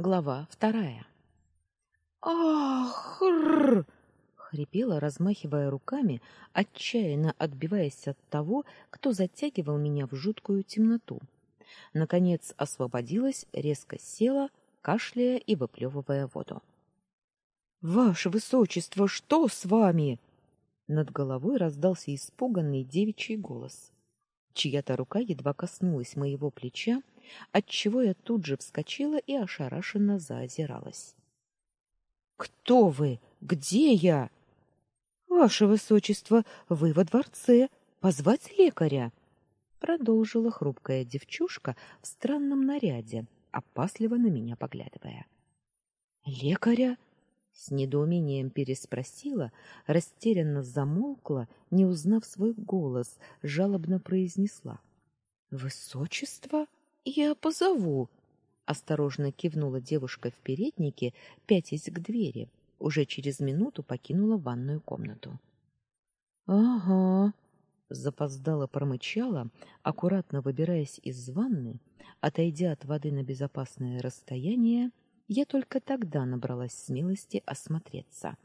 Глава вторая. Ах! Хрипела, размахивая руками, отчаянно отбиваясь от того, кто затягивал меня в жуткую темноту. Наконец освободилась, резко села, кашляя и выплевывая воду. Ваше высочество, что с вами? Над головой раздался испуганный девичий голос. Чья-то рука едва коснулась моего плеча, отчего я тут же вскочила и ошарашенно заозиралась. Кто вы? Где я? Ваше высочество, вы во дворце. Позвать лекаря? продолжила хрупкая девчушка в странном наряде, опасливо на меня поглядывая. Лекаря? С недоумением переспросила, растерянно замолкла, не узнав свой голос, жалобно произнесла: "Высочество?" Я позову, осторожно кивнула девушка в переднике, пятясь к двери. Уже через минуту покинула ванную комнату. Ага, запоздала промычала, аккуратно выбираясь из ванны, отойдя от воды на безопасное расстояние, я только тогда набралась смелости осмотреться.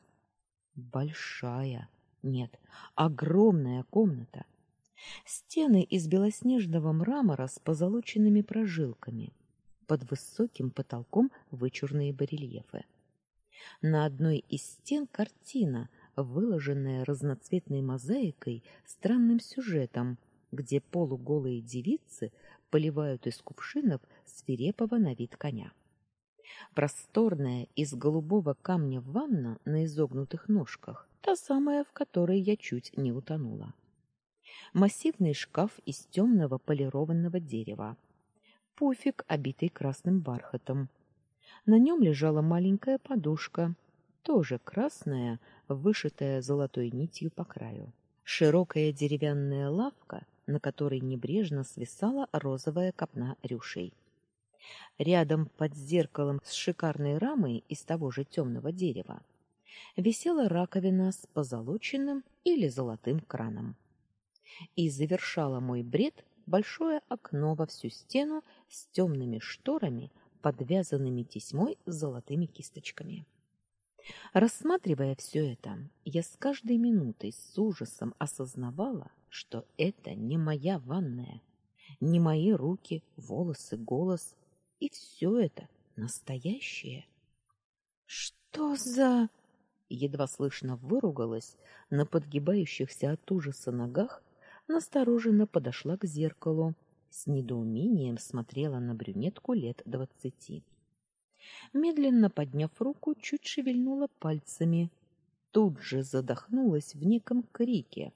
Большая, нет, огромная комната Стены из белоснежного мрамора с позолоченными прожилками. Под высоким потолком вычурные барельефы. На одной из стен картина, выложенная разноцветной мозаикой странным сюжетом, где полуголые девицы поливают из кувшинов свирепого на вид коня. Просторная из голубого камня ванна на изогнутых ножках, та самая, в которой я чуть не утонула массивный шкаф из темного полированного дерева, пуфик, обитый красным бархатом. На нем лежала маленькая подушка, тоже красная, вышитая золотой нитью по краю. Широкая деревянная лавка, на которой небрежно свисала розовая копна рюшей. Рядом под зеркалом с шикарной рамой из того же темного дерева висела раковина с позолоченным или золотым краном и завершало мой бред большое окно во всю стену с темными шторами, подвязанными тесьмой с золотыми кисточками. Рассматривая все это, я с каждой минутой с ужасом осознавала, что это не моя ванная, не мои руки, волосы, голос, и все это настоящее. Что за едва слышно выругалась на подгибающихся от ужаса ногах настороженно подошла к зеркалу, с недоумением смотрела на брюнетку лет двадцати. Медленно подняв руку, чуть шевельнула пальцами, тут же задохнулась в неком крике,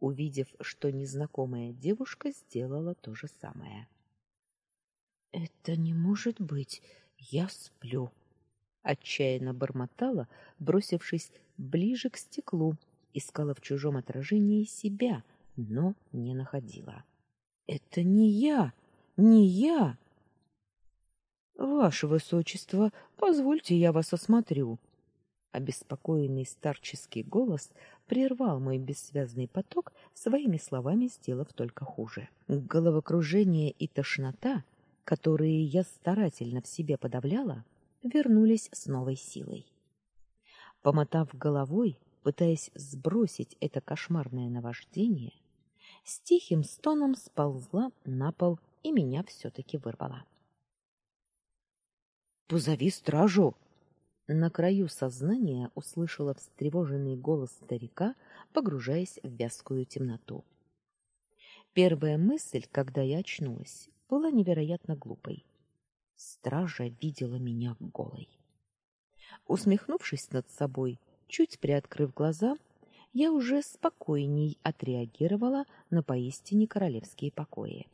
увидев, что незнакомая девушка сделала то же самое. Это не может быть. Я сплю, отчаянно бормотала, бросившись ближе к стеклу, искала в чужом отражении себя но не находила. Это не я, не я. Ваше высочество, позвольте я вас осмотрю. Обеспокоенный старческий голос прервал мой бессвязный поток, своими словами сделав только хуже. Головокружение и тошнота, которые я старательно в себе подавляла, вернулись с новой силой. Помотав головой, пытаясь сбросить это кошмарное наваждение, с тихим стоном сползла на пол и меня все таки вырвала. Позови стражу. На краю сознания услышала встревоженный голос старика, погружаясь в вязкую темноту. Первая мысль, когда я очнулась, была невероятно глупой. Стража видела меня голой. Усмехнувшись над собой, чуть приоткрыв глаза, я уже спокойней отреагировала на поистине королевские покои.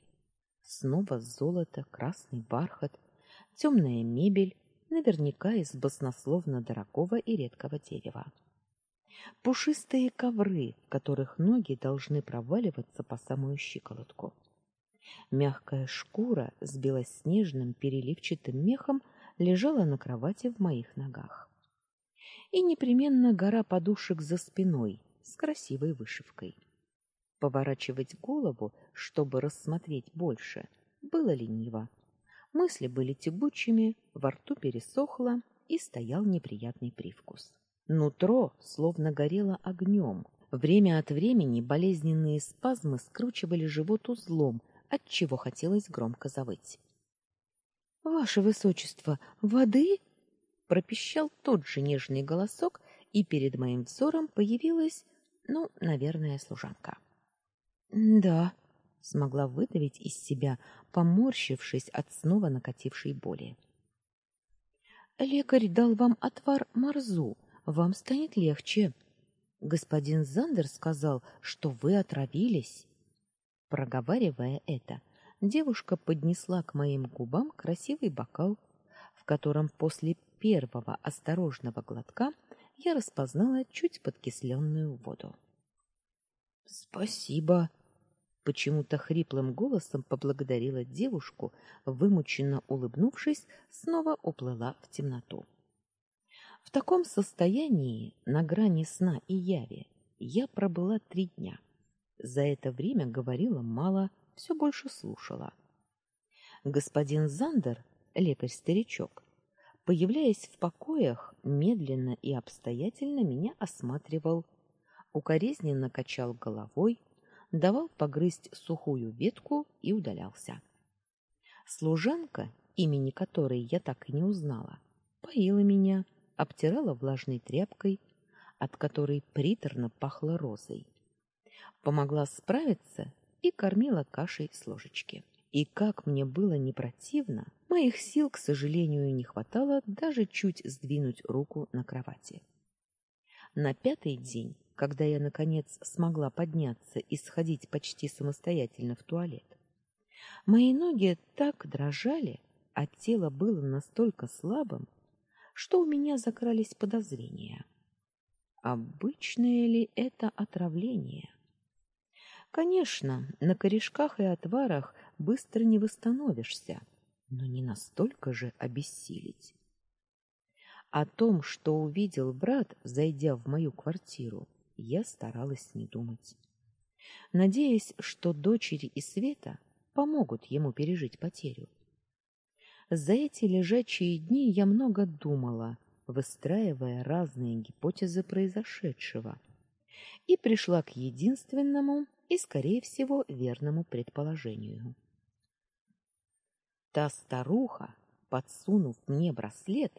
Снова золото, красный бархат, темная мебель, наверняка из баснословно дорогого и редкого дерева. Пушистые ковры, в которых ноги должны проваливаться по самую щиколотку. Мягкая шкура с белоснежным переливчатым мехом лежала на кровати в моих ногах. И непременно гора подушек за спиной, с красивой вышивкой. Поворачивать голову, чтобы рассмотреть больше, было лениво. Мысли были тягучими, во рту пересохло и стоял неприятный привкус. Нутро словно горело огнем. Время от времени болезненные спазмы скручивали живот узлом, от чего хотелось громко завыть. Ваше высочество, воды? пропищал тот же нежный голосок, и перед моим взором появилась, ну, наверное, служанка. Да, смогла выдавить из себя, поморщившись от снова накатившей боли. Лекарь дал вам отвар марзу, вам станет легче. Господин Зандер сказал, что вы отравились. Проговаривая это, девушка поднесла к моим губам красивый бокал, в котором после первого осторожного глотка я распознала чуть подкисленную воду. Спасибо, почему-то хриплым голосом поблагодарила девушку, вымученно улыбнувшись, снова уплыла в темноту. В таком состоянии, на грани сна и яви, я пробыла три дня. За это время говорила мало, все больше слушала. Господин Зандер, лекарь-старичок, появляясь в покоях, медленно и обстоятельно меня осматривал, укоризненно качал головой, давал погрызть сухую ветку и удалялся. Служанка, имени которой я так и не узнала, поила меня, обтирала влажной тряпкой, от которой приторно пахло розой. Помогла справиться и кормила кашей с ложечки. И как мне было не противно, моих сил, к сожалению, не хватало даже чуть сдвинуть руку на кровати. На пятый день когда я наконец смогла подняться и сходить почти самостоятельно в туалет. Мои ноги так дрожали, а тело было настолько слабым, что у меня закрались подозрения. Обычное ли это отравление? Конечно, на корешках и отварах быстро не восстановишься, но не настолько же обессилить. О том, что увидел брат, зайдя в мою квартиру, я старалась не думать, надеясь, что дочери и Света помогут ему пережить потерю. За эти лежачие дни я много думала, выстраивая разные гипотезы произошедшего, и пришла к единственному и, скорее всего, верному предположению. Та старуха, подсунув мне браслет,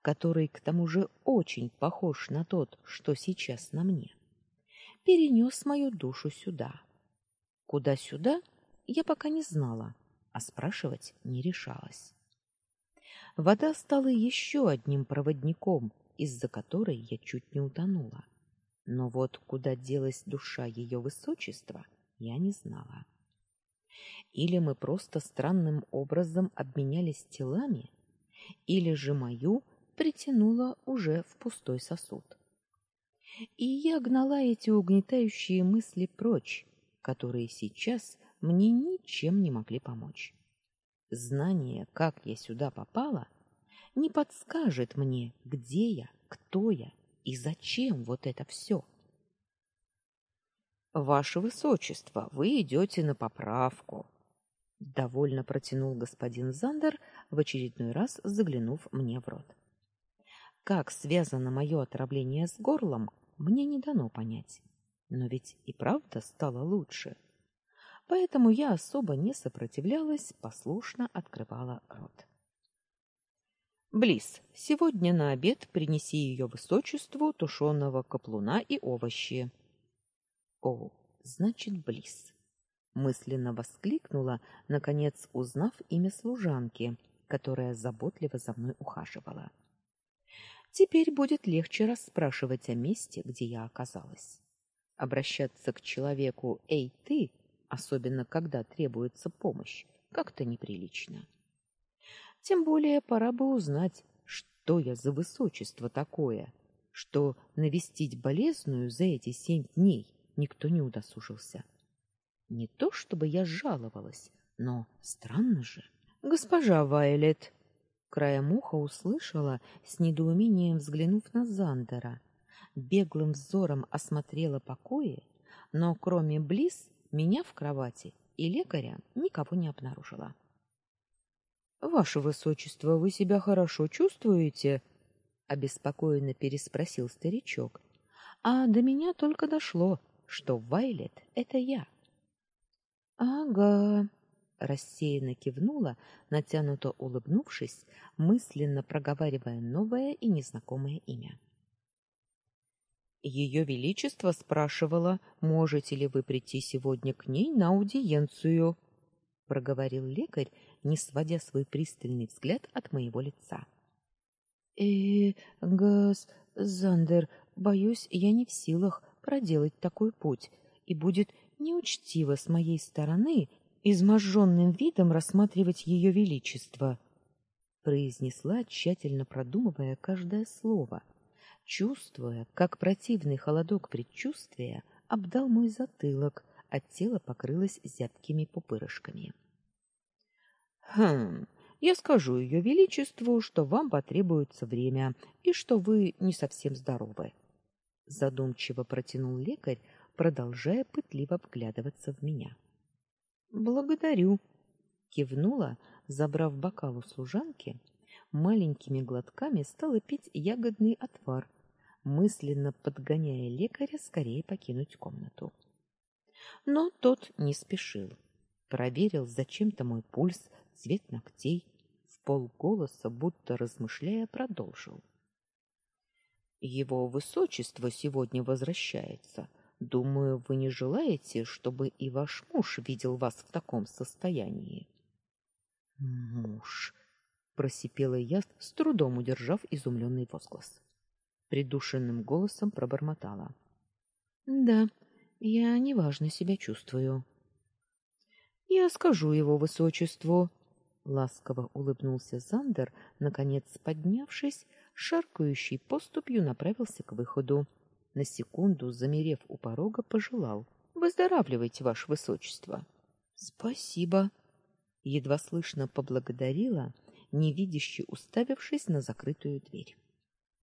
который к тому же очень похож на тот, что сейчас на мне, перенес мою душу сюда. Куда сюда, я пока не знала, а спрашивать не решалась. Вода стала еще одним проводником, из-за которой я чуть не утонула. Но вот куда делась душа ее высочества, я не знала. Или мы просто странным образом обменялись телами, или же мою притянула уже в пустой сосуд. И я гнала эти угнетающие мысли прочь, которые сейчас мне ничем не могли помочь. Знание, как я сюда попала, не подскажет мне, где я, кто я и зачем вот это все. Ваше высочество, вы идете на поправку, довольно протянул господин Зандер, в очередной раз заглянув мне в рот. Как связано мое отравление с горлом, мне не дано понять. Но ведь и правда стало лучше. Поэтому я особо не сопротивлялась, послушно открывала рот. Близ, сегодня на обед принеси ее высочеству тушеного каплуна и овощи. О, значит, Близ. Мысленно воскликнула, наконец узнав имя служанки, которая заботливо за мной ухаживала. Теперь будет легче расспрашивать о месте, где я оказалась. Обращаться к человеку «Эй, ты!», особенно когда требуется помощь, как-то неприлично. Тем более пора бы узнать, что я за высочество такое, что навестить болезную за эти семь дней никто не удосужился. Не то чтобы я жаловалась, но странно же. Госпожа Вайлет, Краем уха услышала, с недоумением взглянув на Зандера. Беглым взором осмотрела покои, но кроме Близ, меня в кровати и лекаря никого не обнаружила. Ваше высочество, вы себя хорошо чувствуете? обеспокоенно переспросил старичок. А до меня только дошло, что Вайлет это я. Ага, рассеянно кивнула, натянуто улыбнувшись, мысленно проговаривая новое и незнакомое имя. Ее величество спрашивало, можете ли вы прийти сегодня к ней на аудиенцию, проговорил лекарь, не сводя свой пристальный взгляд от моего лица. Э, газ, Зандер, боюсь, я не в силах проделать такой путь, и будет неучтиво с моей стороны изможденным видом рассматривать ее величество, произнесла, тщательно продумывая каждое слово чувствуя, как противный холодок предчувствия обдал мой затылок, а тело покрылось зябкими пупырышками. Хм, я скажу ее величеству, что вам потребуется время и что вы не совсем здоровы. Задумчиво протянул лекарь, продолжая пытливо вглядываться в меня. Благодарю, кивнула, забрав бокал у служанки, маленькими глотками стала пить ягодный отвар, мысленно подгоняя лекаря скорее покинуть комнату. Но тот не спешил. Проверил зачем-то мой пульс, цвет ногтей, в полголоса, будто размышляя, продолжил. Его высочество сегодня возвращается. Думаю, вы не желаете, чтобы и ваш муж видел вас в таком состоянии. Муж, просипела я, с трудом удержав изумленный возглас придушенным голосом пробормотала. Да, я неважно себя чувствую. Я скажу его высочеству, ласково улыбнулся Зандер, наконец поднявшись, шаркающей поступью направился к выходу. На секунду, замерев у порога, пожелал: "Выздоравливайте, ваше высочество". "Спасибо", едва слышно поблагодарила, невидяще уставившись на закрытую дверь.